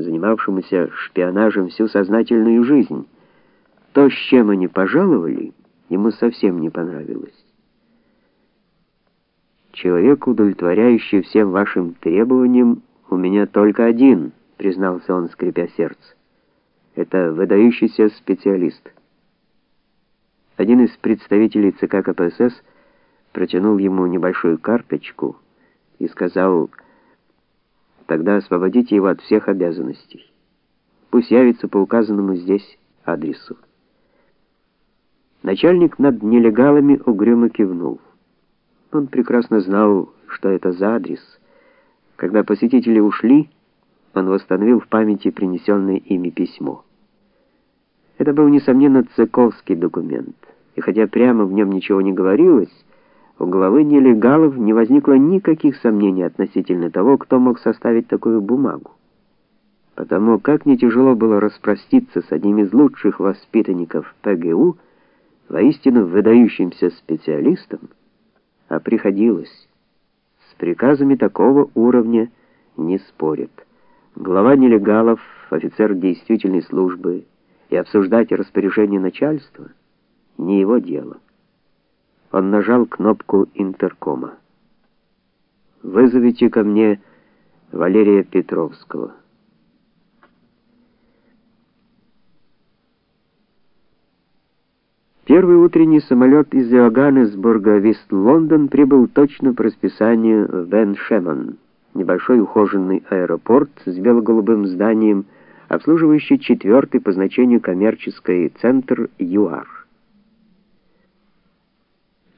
занимавшемуся шпионажем всю сознательную жизнь. То, с чем они пожаловали, ему совсем не понравилось. Человек, удовлетворяющий всем вашим требованиям, у меня только один, признался он, скрипя сердце. Это выдающийся специалист. Один из представителей ЦК КПСС протянул ему небольшую карточку и сказал: "Тогда освободите его от всех обязанностей. Пусть явится по указанному здесь адресу". Начальник над нелегалами угрюмо кивнул. Он прекрасно знал, что это за адрес. Когда посетители ушли, он восстановил в памяти принесенное ими письмо. Это был несомненно цыковский документ. И хотя прямо в нем ничего не говорилось, у главы нелегалов не возникло никаких сомнений относительно того, кто мог составить такую бумагу. Потому как не тяжело было распроститься с одним из лучших воспитанников ПГУ, воистину выдающимся специалистом, а приходилось. С приказами такого уровня не спорят. Глава нелегалов, офицер действительной службы, и обсуждать распоряжение начальства не его дело. Он нажал кнопку интеркома. Вызовите ко мне Валерия Петровского. Первый утренний самолет из Йоганнесбурга в Ист-Лондон прибыл точно по расписанию в Бен-Шемон, небольшой ухоженный аэропорт с бело-голубым зданием, обслуживающий четвертый по значению коммерческий центр ЮАР.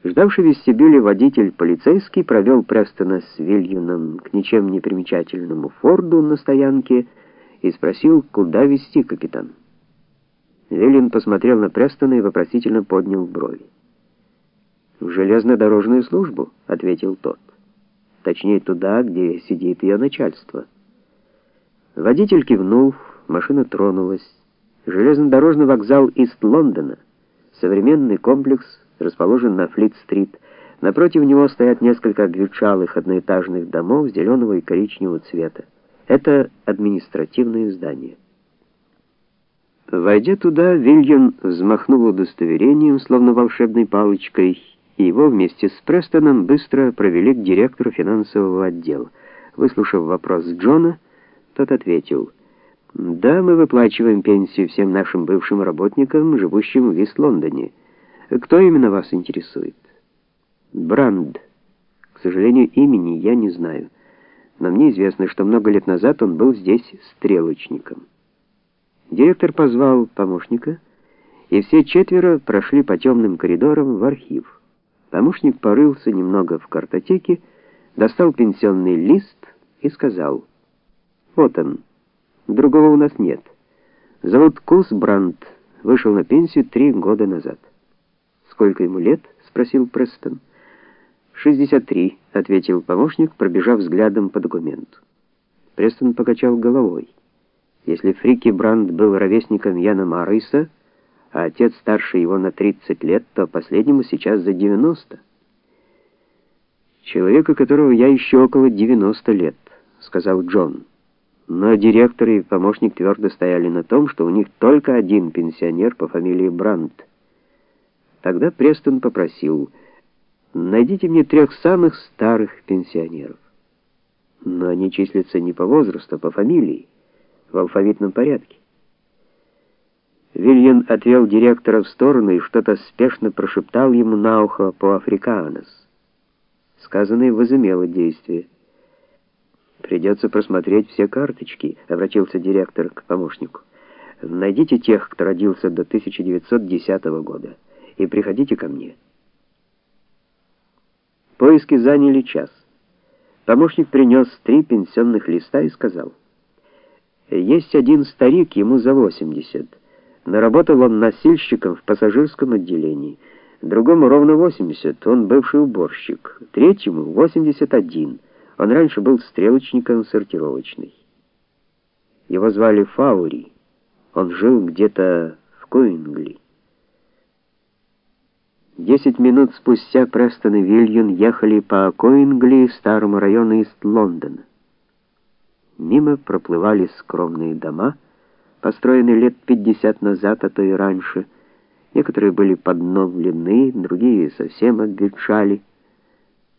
Ждавший вестибюле водитель полицейский провел Престона с Вильюном к ничем не примечательному Форду на стоянке и спросил, куда везти капитан. Велин посмотрел на Престона и вопросительно поднял брови. «В железнодорожную службу», — ответил тот. «Точнее, туда, где сидит ее начальство». Водитель кивнул, машина тронулась. Железнодорожный вокзал Ист-Лондона, современный комплекс, расположен на Флит-стрит. Напротив него стоят несколько обветшалых одноэтажных домов зеленого и коричневого цвета. Это административные здания. Войдя туда, Вильям взмахнул удостоверением, словно волшебной палочкой, и его вместе с Престоном быстро провели к директору финансового отдела. Выслушав вопрос Джона, тот ответил: "Да, мы выплачиваем пенсию всем нашим бывшим работникам, живущим в Вест-Лондоне. Кто именно вас интересует?" "Бранд. К сожалению, имени я не знаю, но мне известно, что много лет назад он был здесь стрелочником". Директор позвал помощника, и все четверо прошли по темным коридорам в архив. Помощник порылся немного в картотеке, достал пенсионный лист и сказал: "Вот он. Другого у нас нет. Зовут Кус Брандт, вышел на пенсию три года назад". "Сколько ему лет?" спросил Престон. «Шестьдесят три», — ответил помощник, пробежав взглядом по документу. Престон покачал головой. Если Фрики Бранд был ровесником Яна Марыса, а отец старше его на 30 лет, то последнему сейчас за 90. Человека, которого я еще около 90 лет, сказал Джон. Но директор и помощник твердо стояли на том, что у них только один пенсионер по фамилии Бранд. Тогда Престон попросил: "Найдите мне трех самых старых пенсионеров". Но они числятся не по возрасту, а по фамилии в алфавитном порядке. Вильян отвел директора в сторону и что-то спешно прошептал ему на ухо по-африканос. Сказанное возымело действие. Придется просмотреть все карточки, обратился директор к помощнику. Найдите тех, кто родился до 1910 года, и приходите ко мне. Поиски заняли час. Помощник принес три пенсионных листа и сказал: есть один старик, ему за 80. Наработал он носильщиком в пассажирском отделении. Другому ровно 80, он бывший уборщик. Третьему 81. Он раньше был стрелочником сортировочной. Его звали Фаури. Он жил где-то в Коингли. Десять минут спустя Престон и Вильон ехали по Коингли, старому району Ист-Лондона. Мимо проплывали скромные дома, построенные лет 50 назад, а то и раньше. Некоторые были подновлены, другие совсем обветшали.